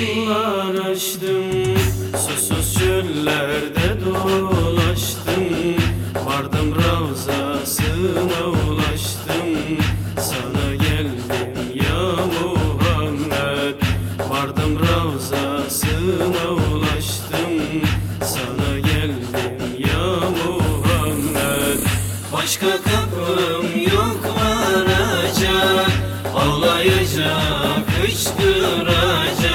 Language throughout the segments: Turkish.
yollar açtım Susuz çöllerde dolaştım. Vardım ravzasına ulaştım Sana geldim ya Muhammed. Vardım ravzasına ulaştım Sana geldim ya Muhammed. Başka kapım yok varacak Ağlayacak, hıçkıracak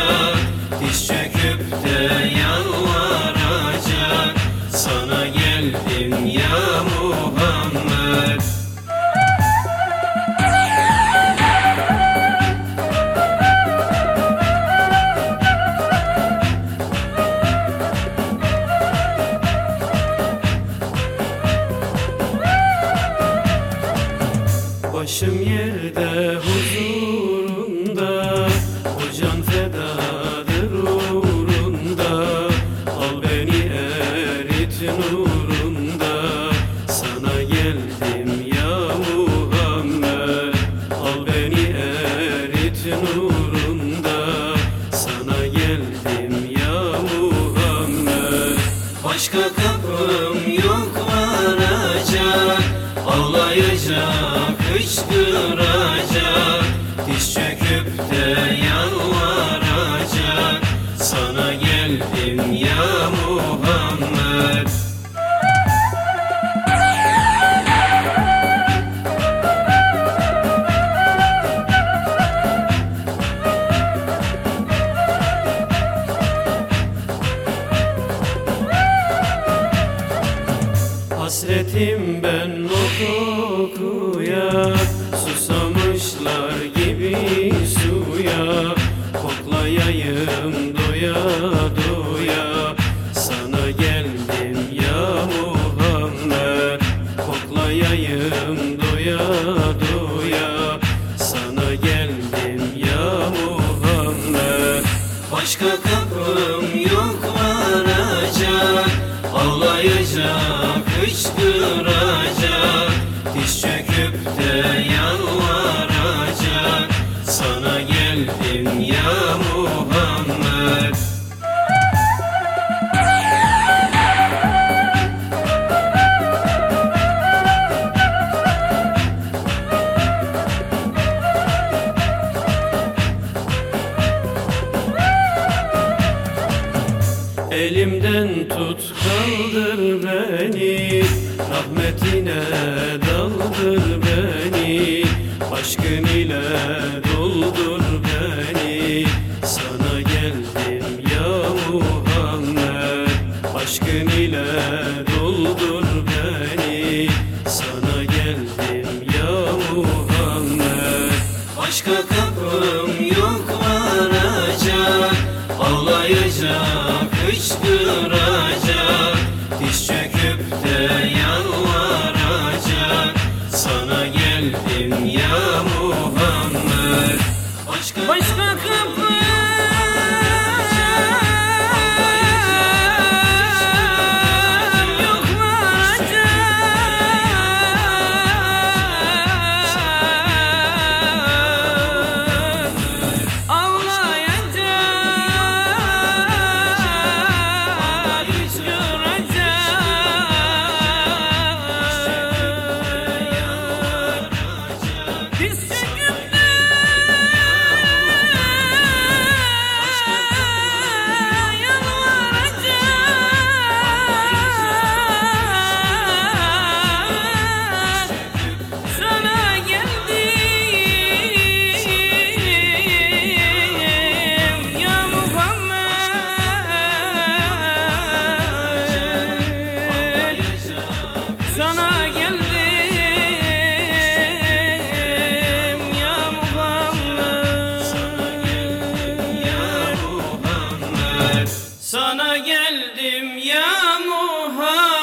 Başım yerde huzurunda. O can fedadır uğrunda. Al beni erit nurunda. Sana geldim ya Muhammed. Al beni erit nurunda. Sana geldim ya Muhammed. Başka kapım yok varacak Ağlayacak, hıçkıracak Diz çöküp de yalvaracak. Sana geldim ya Muhammed. Hasretim ben o kokuya Susamışlar gibi suya. Koklayayım doya doya. Sana geldim ya Muhammed. Koklayayım doya doya. Sana geldim ya Muhammed. Başka kapım yok varacak Ağlayacak, hıçkıracak Elimden tut kaldır beni. Rahmetine daldır beni. Aşkın ile doldur beni. Sana geldim ya Muhammed Aşkın ile doldur beni. Sana geldim ya Muhammed Başka kapım yok varacak. Ağlayacak, Başka Başka This geldim ya Muhammed.